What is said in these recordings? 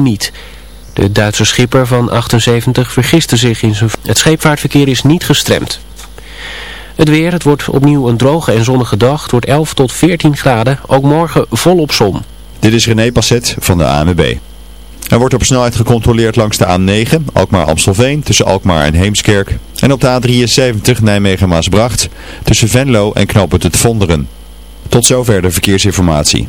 niet. De Duitse schipper van 78 vergiste zich in zijn... Het scheepvaartverkeer is niet gestremd. Het weer, het wordt opnieuw een droge en zonnige dag. Het wordt 11 tot 14 graden, ook morgen volop zon. Dit is René Passet van de ANWB. Er wordt op snelheid gecontroleerd langs de A9, Alkmaar-Amstelveen, tussen Alkmaar en Heemskerk. En op de A73 Nijmegen-Maasbracht, tussen Venlo en Knoopend het Vonderen. Tot zover de verkeersinformatie.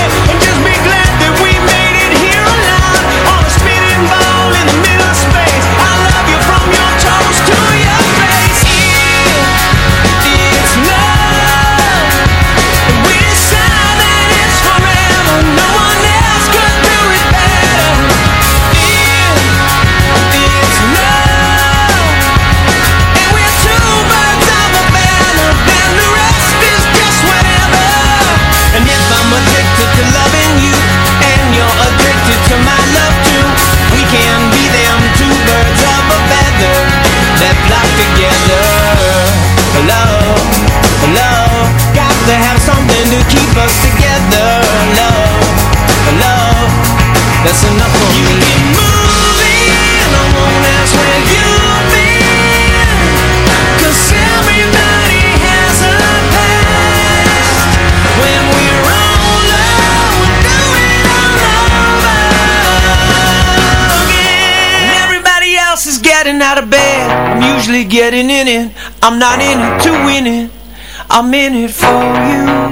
I'm just us together Love, love. That's enough for me You keep moving I won't ask where you've been. Cause everybody has a past. When we're older We'll do it all over again. Everybody else is getting out of bed. I'm usually getting in it. I'm not in it to win it. I'm in it for you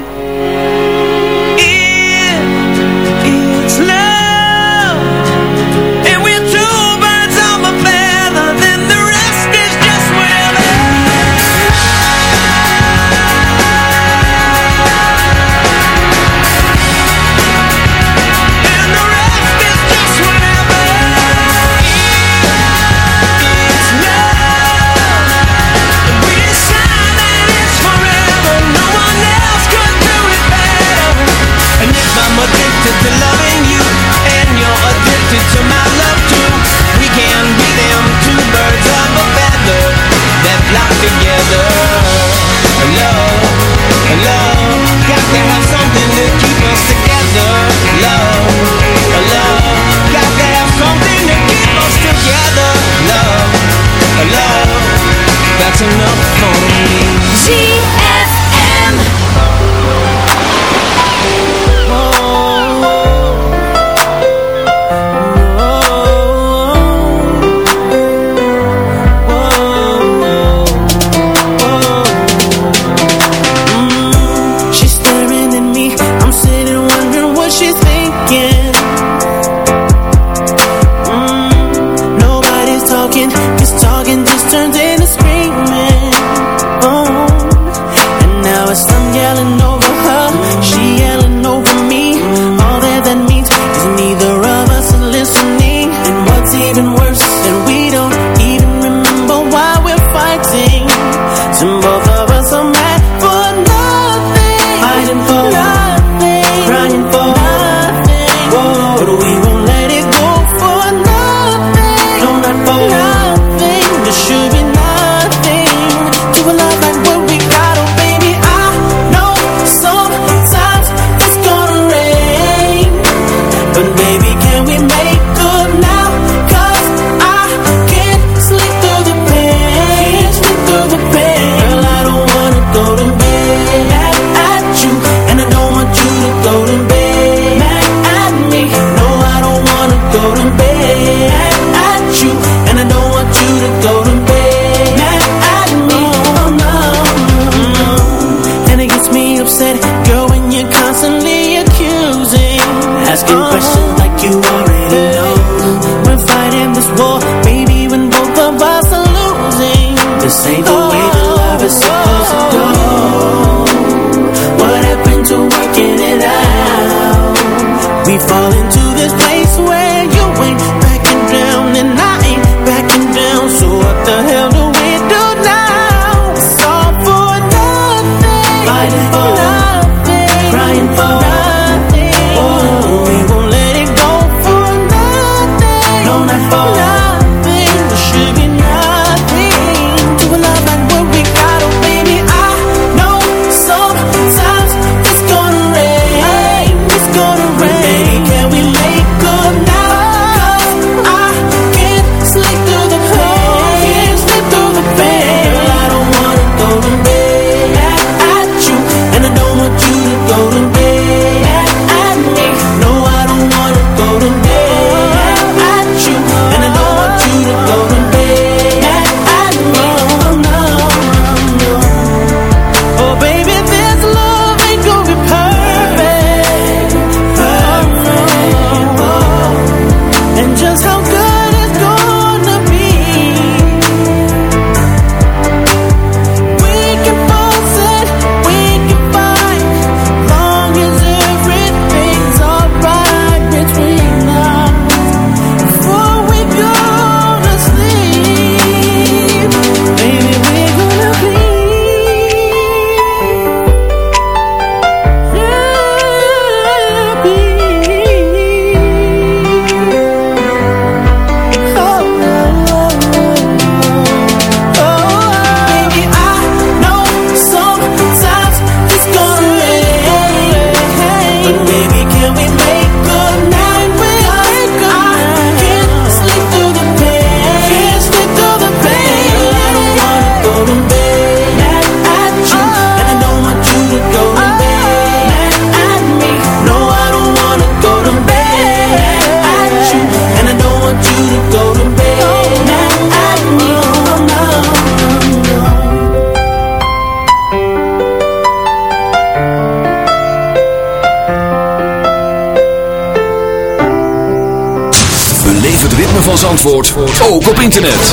internet.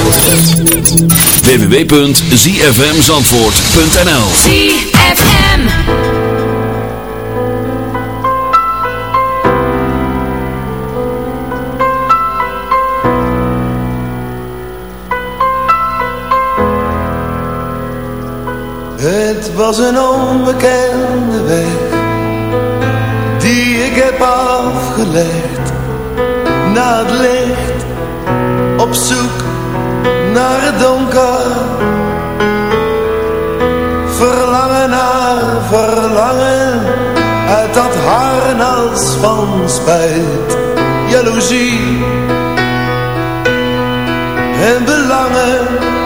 www.zfmzandvoort.nl ZFM. Het was een onbekende weg Die ik heb afgelegd. Na het licht op zoek naar het donker. Verlangen naar verlangen uit dat harnas van spijt, jaloezie en belangen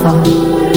gone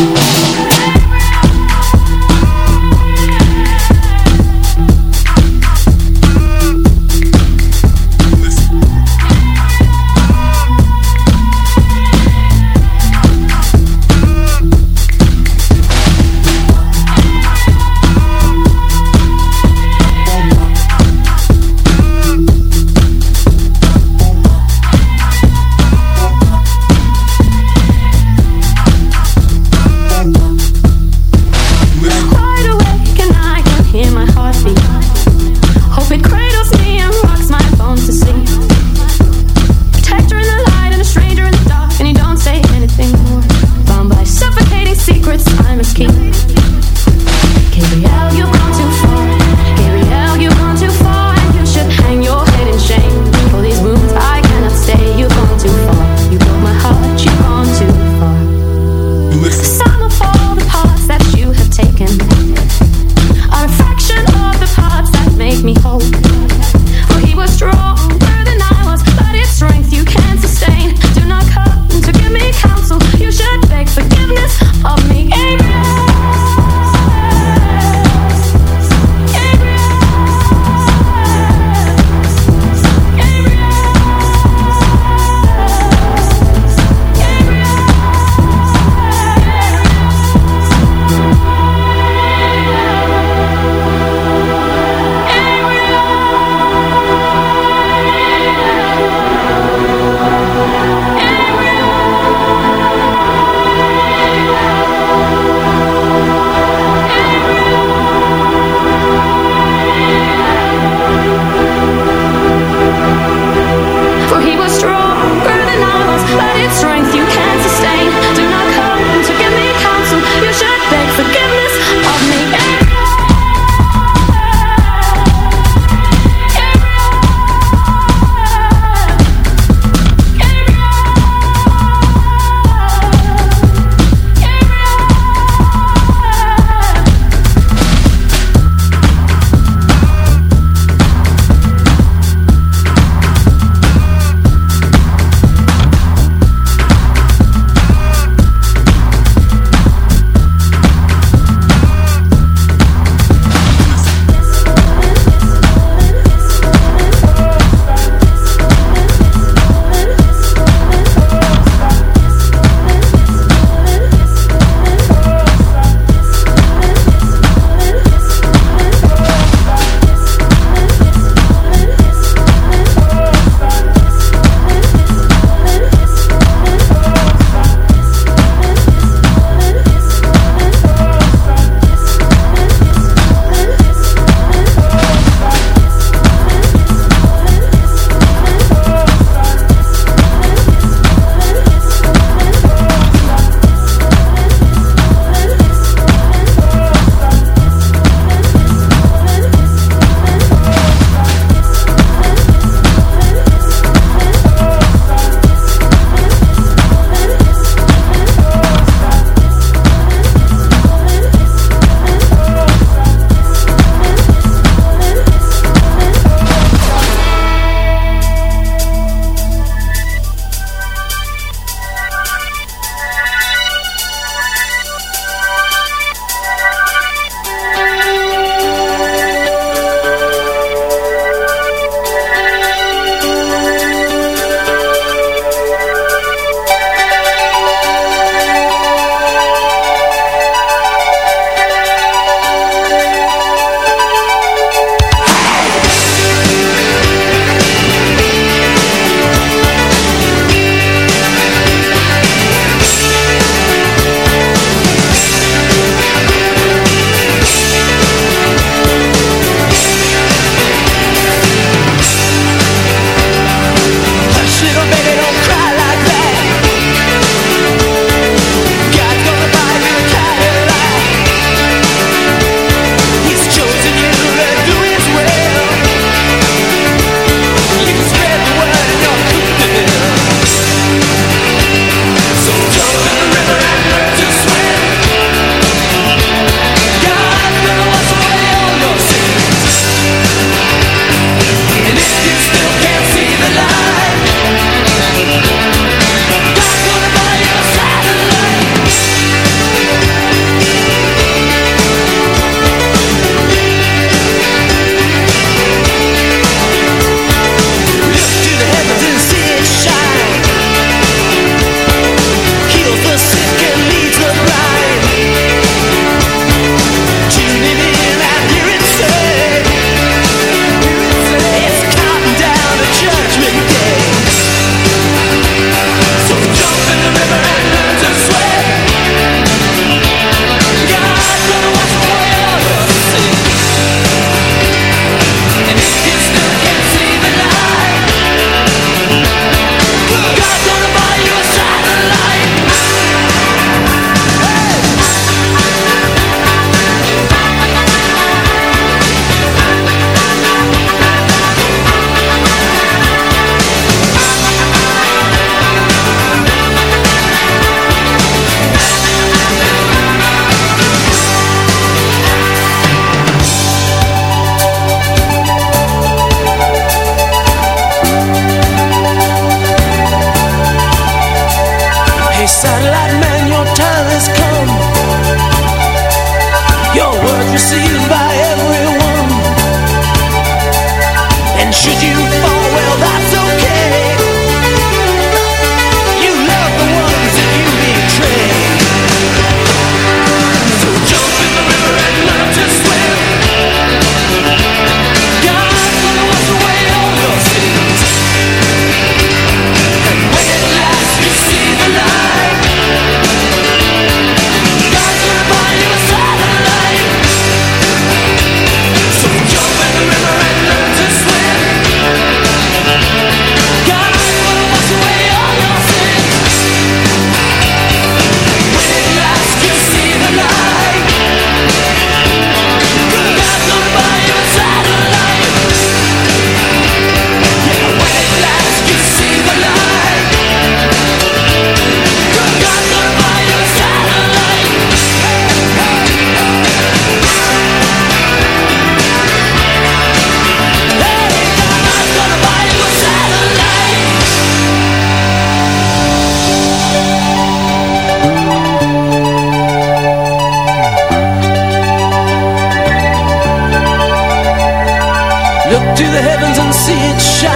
to the heavens and see it shine.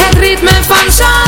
Het ritme van zon.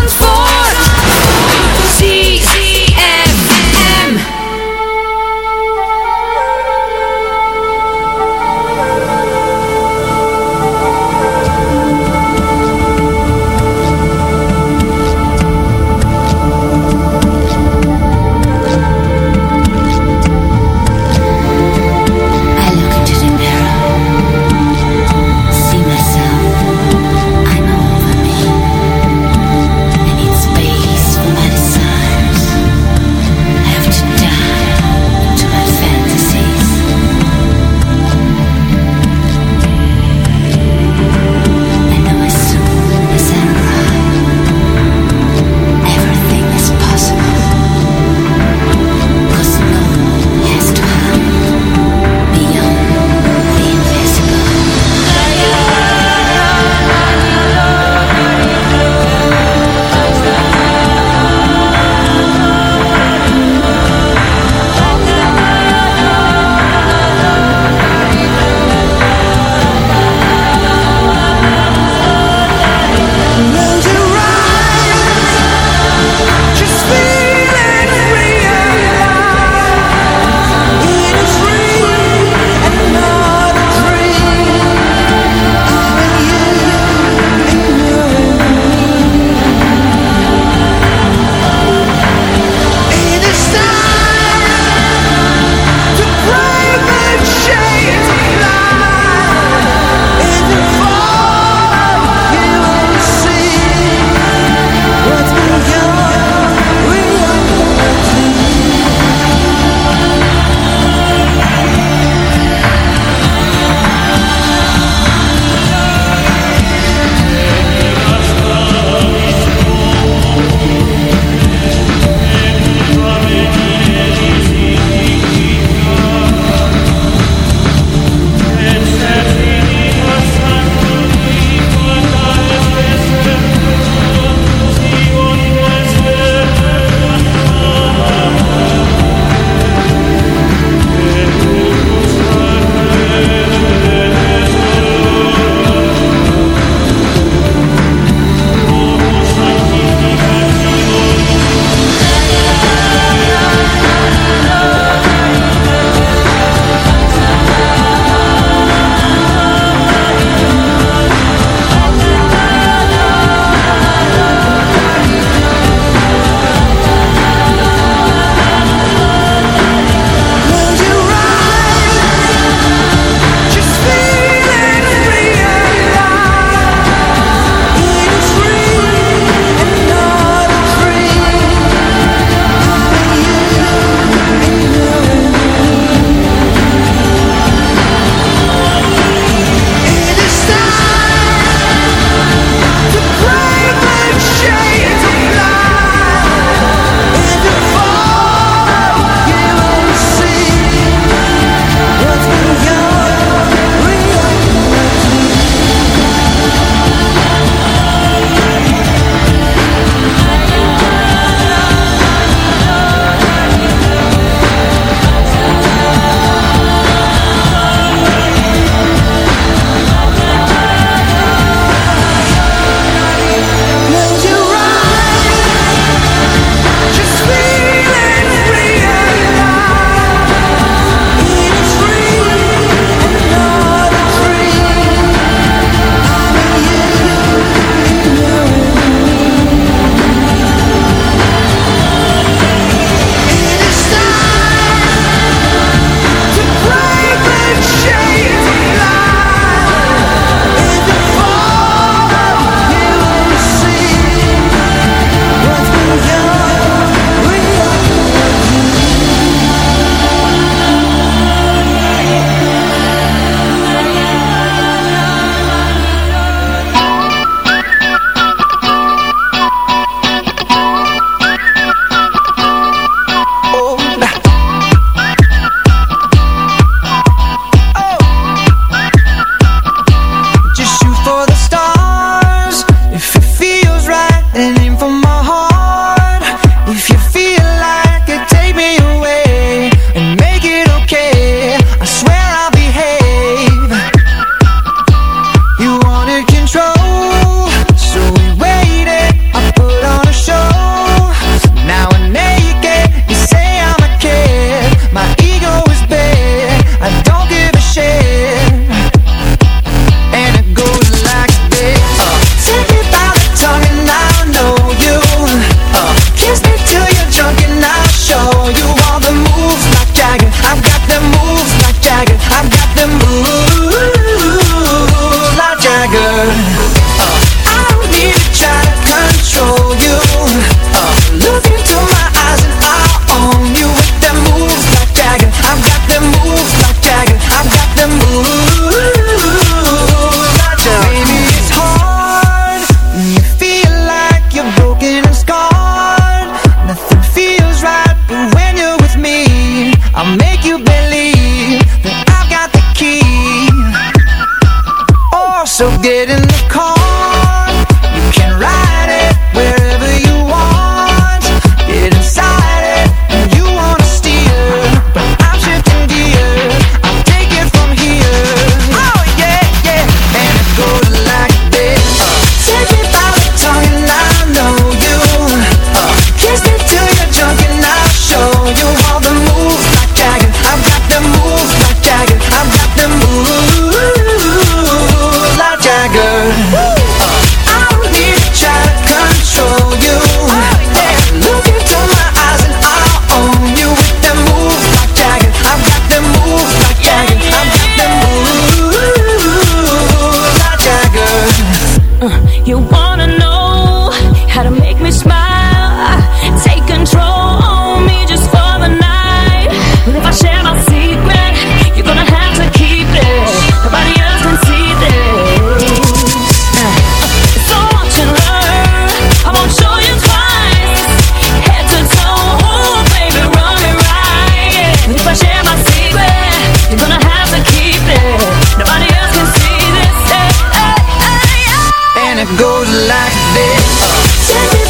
it goes like this.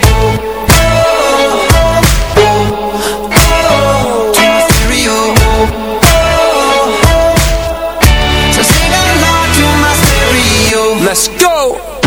Let's go!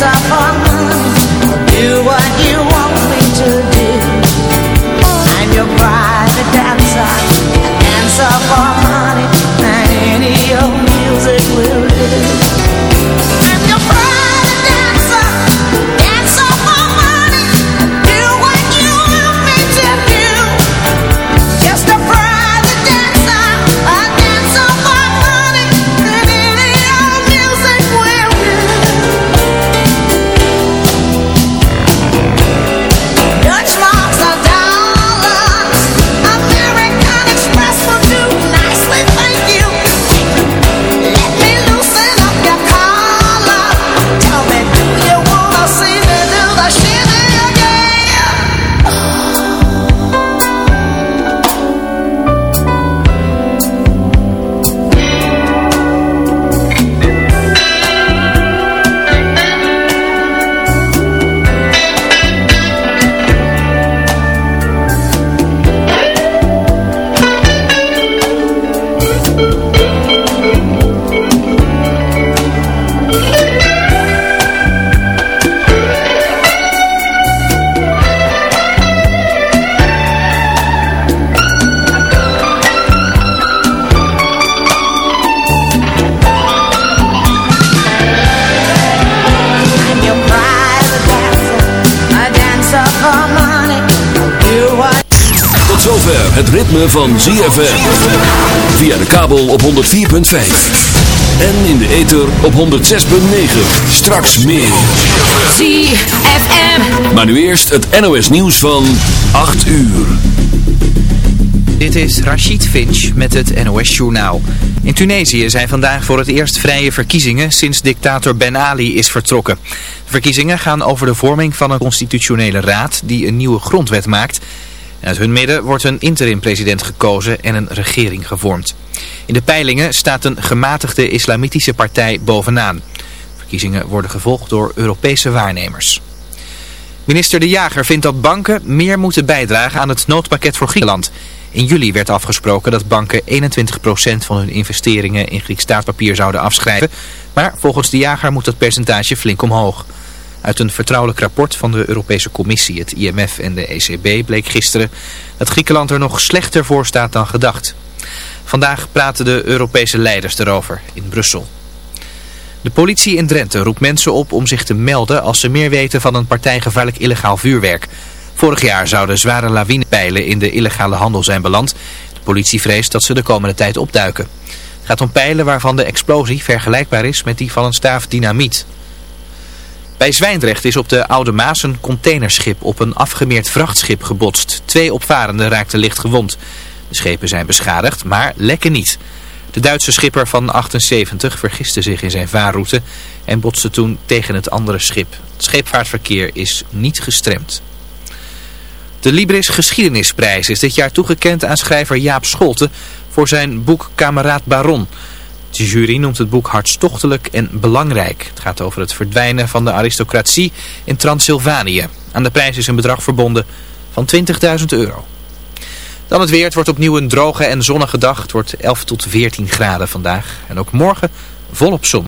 I'm your private dancer, dancer ritme van ZFM. Via de kabel op 104.5. En in de ether op 106.9. Straks meer. ZFM. Maar nu eerst het NOS nieuws van 8 uur. Dit is Rachid Finch met het NOS Journaal. In Tunesië zijn vandaag voor het eerst vrije verkiezingen sinds dictator Ben Ali is vertrokken. De verkiezingen gaan over de vorming van een constitutionele raad die een nieuwe grondwet maakt. Uit hun midden wordt een interim-president gekozen en een regering gevormd. In de peilingen staat een gematigde islamitische partij bovenaan. Verkiezingen worden gevolgd door Europese waarnemers. Minister De Jager vindt dat banken meer moeten bijdragen aan het noodpakket voor Griekenland. In juli werd afgesproken dat banken 21% van hun investeringen in Grieks staatspapier zouden afschrijven. Maar volgens De Jager moet dat percentage flink omhoog. Uit een vertrouwelijk rapport van de Europese Commissie, het IMF en de ECB bleek gisteren dat Griekenland er nog slechter voor staat dan gedacht. Vandaag praten de Europese leiders erover in Brussel. De politie in Drenthe roept mensen op om zich te melden als ze meer weten van een partijgevaarlijk illegaal vuurwerk. Vorig jaar zouden zware lawinepijlen in de illegale handel zijn beland. De politie vreest dat ze de komende tijd opduiken. Het gaat om pijlen waarvan de explosie vergelijkbaar is met die van een staaf dynamiet. Bij Zwijndrecht is op de Oude Maas een containerschip op een afgemeerd vrachtschip gebotst. Twee opvarenden raakten licht gewond. De schepen zijn beschadigd, maar lekken niet. De Duitse schipper van 78 vergiste zich in zijn vaarroute en botste toen tegen het andere schip. Het scheepvaartverkeer is niet gestremd. De Libris Geschiedenisprijs is dit jaar toegekend aan schrijver Jaap Scholten voor zijn boek Kameraad Baron. De jury noemt het boek hartstochtelijk en belangrijk. Het gaat over het verdwijnen van de aristocratie in Transylvanië. Aan de prijs is een bedrag verbonden van 20.000 euro. Dan het weer. Het wordt opnieuw een droge en zonnige dag. Het wordt 11 tot 14 graden vandaag. En ook morgen volop zon.